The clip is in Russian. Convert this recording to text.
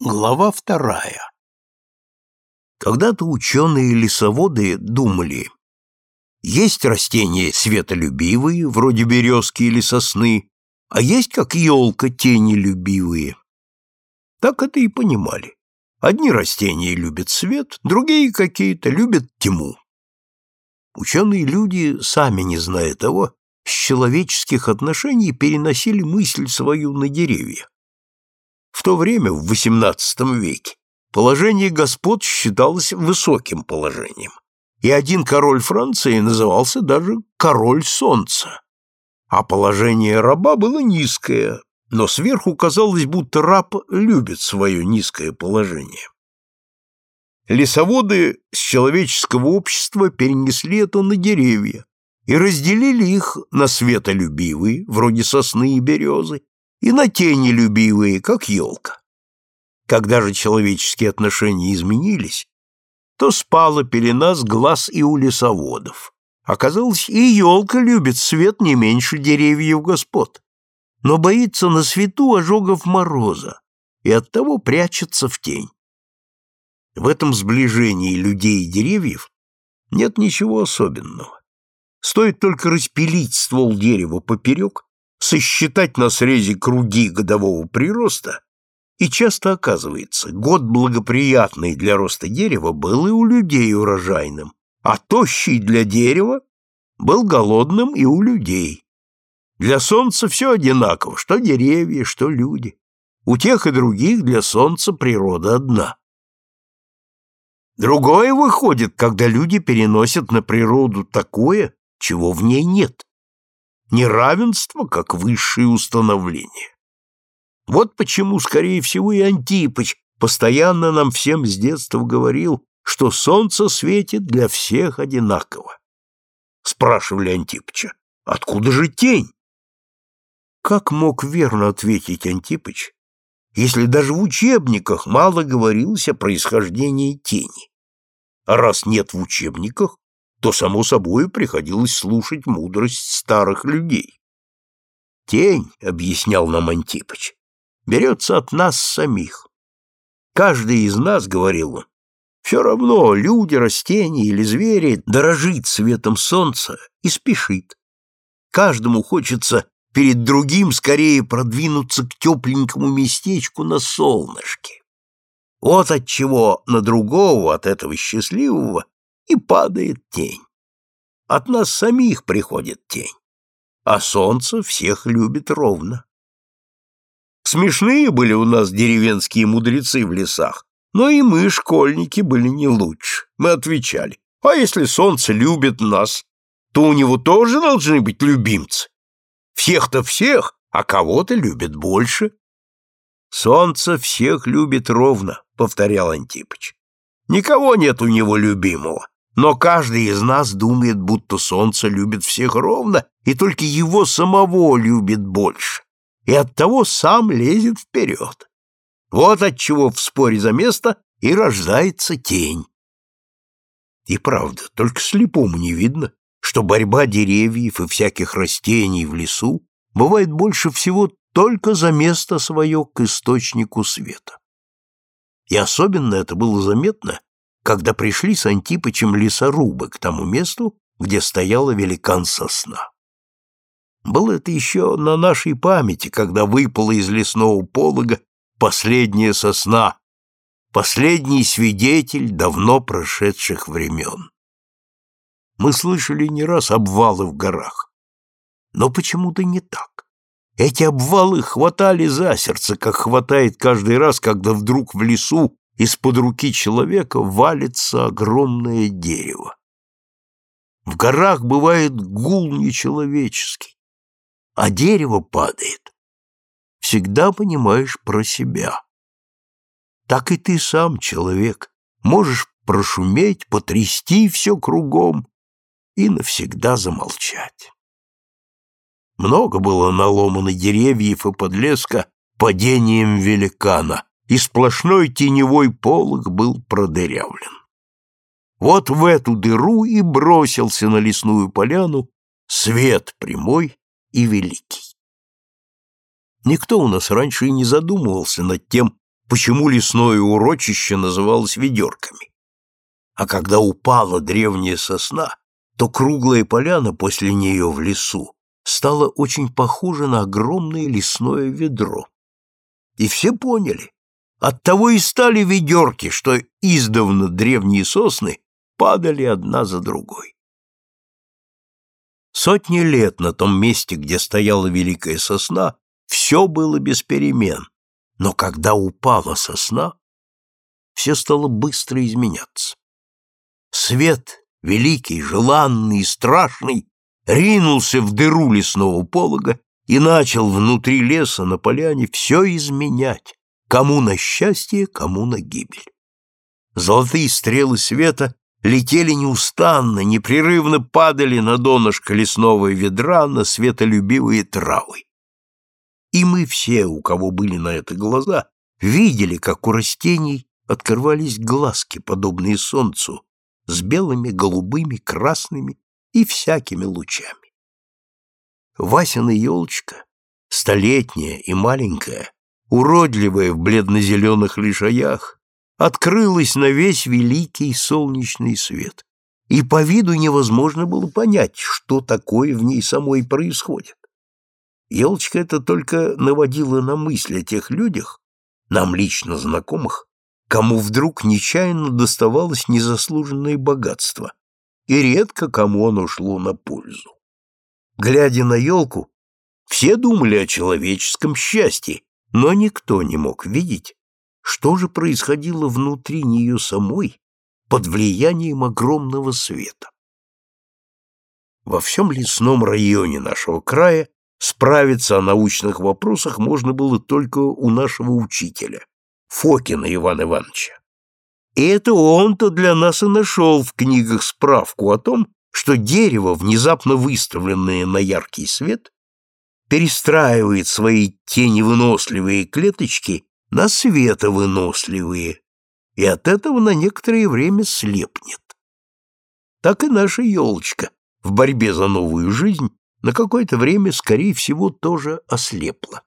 Глава вторая. Когда-то ученые-лесоводы думали, есть растения светолюбивые, вроде березки или сосны, а есть, как елка, тенелюбивые. Так это и понимали. Одни растения любят свет, другие какие-то любят тьму. Ученые люди, сами не зная того, с человеческих отношений переносили мысль свою на деревья. В то время, в XVIII веке, положение господ считалось высоким положением, и один король Франции назывался даже «король солнца», а положение раба было низкое, но сверху казалось, будто раб любит свое низкое положение. Лесоводы с человеческого общества перенесли это на деревья и разделили их на светолюбивые, вроде сосны и березы, и на тени любивые, как елка. Когда же человеческие отношения изменились, то спала пелена с глаз и у лесоводов. Оказалось, и елка любит свет не меньше деревьев господ, но боится на свету ожогов мороза и оттого прячется в тень. В этом сближении людей и деревьев нет ничего особенного. Стоит только распилить ствол дерева поперек, сосчитать на срезе круги годового прироста, и часто оказывается, год благоприятный для роста дерева был и у людей урожайным, а тощий для дерева был голодным и у людей. Для солнца все одинаково, что деревья, что люди. У тех и других для солнца природа одна. Другое выходит, когда люди переносят на природу такое, чего в ней нет неравенство как высшее установление. Вот почему, скорее всего, и Антипыч постоянно нам всем с детства говорил, что солнце светит для всех одинаково. Спрашивали Антипыча, откуда же тень? Как мог верно ответить Антипыч, если даже в учебниках мало говорилось о происхождении тени? А раз нет в учебниках, то, само собой, приходилось слушать мудрость старых людей. «Тень», — объяснял нам Антипыч, — «берется от нас самих. Каждый из нас, — говорил он, — все равно, люди, растения или звери, дорожит светом солнца и спешит. Каждому хочется перед другим скорее продвинуться к тепленькому местечку на солнышке. Вот от чего на другого, от этого счастливого, и падает тень. От нас самих приходит тень, а солнце всех любит ровно. Смешные были у нас деревенские мудрецы в лесах, но и мы, школьники, были не лучше. Мы отвечали, а если солнце любит нас, то у него тоже должны быть любимцы. Всех-то всех, а кого-то любит больше. Солнце всех любит ровно, повторял Антипыч. Никого нет у него любимого. Но каждый из нас думает, будто солнце любит всех ровно, и только его самого любит больше, и оттого сам лезет вперед. Вот отчего в споре за место и рождается тень. И правда, только слепому не видно, что борьба деревьев и всяких растений в лесу бывает больше всего только за место свое к источнику света. И особенно это было заметно, когда пришли с Антипычем лесорубы к тому месту, где стояла великан сосна. Было это еще на нашей памяти, когда выпала из лесного полога последняя сосна, последний свидетель давно прошедших времен. Мы слышали не раз обвалы в горах, но почему-то не так. Эти обвалы хватали за сердце, как хватает каждый раз, когда вдруг в лесу из-под руки человека валится огромное дерево. В горах бывает гул нечеловеческий, а дерево падает. Всегда понимаешь про себя. Так и ты сам, человек, можешь прошуметь, потрясти все кругом и навсегда замолчать. Много было наломано деревьев и подлеска падением великана, и сплошной теневой полог был продырявлен. Вот в эту дыру и бросился на лесную поляну свет прямой и великий. Никто у нас раньше и не задумывался над тем, почему лесное урочище называлось ведерками. А когда упала древняя сосна, то круглая поляна после нее в лесу стала очень похожа на огромное лесное ведро. И все поняли, оттого и стали ведерки, что издавна древние сосны падали одна за другой. Сотни лет на том месте, где стояла великая сосна, все было без перемен, но когда упала сосна, все стало быстро изменяться. Свет, великий, желанный и страшный, ринулся в дыру лесного полога и начал внутри леса на поляне все изменять, кому на счастье, кому на гибель. Золотые стрелы света летели неустанно, непрерывно падали на донышко лесного ведра на светолюбивые травы. И мы все, у кого были на это глаза, видели, как у растений открывались глазки, подобные солнцу, с белыми, голубыми, красными и всякими лучами. Васина елочка, столетняя и маленькая, уродливая в бледно-зеленых лишаях, открылась на весь великий солнечный свет, и по виду невозможно было понять, что такое в ней самой происходит. Елочка это только наводила на мысли о тех людях, нам лично знакомых, кому вдруг нечаянно доставалось незаслуженное богатство, и редко кому оно шло на пользу. Глядя на елку, все думали о человеческом счастье, но никто не мог видеть, что же происходило внутри нее самой под влиянием огромного света. Во всем лесном районе нашего края справиться о научных вопросах можно было только у нашего учителя, Фокина Ивана Ивановича. И это он-то для нас и нашел в книгах справку о том, что дерево, внезапно выставленное на яркий свет, перестраивает свои теневыносливые клеточки на световыносливые, и от этого на некоторое время слепнет. Так и наша елочка в борьбе за новую жизнь на какое-то время, скорее всего, тоже ослепла.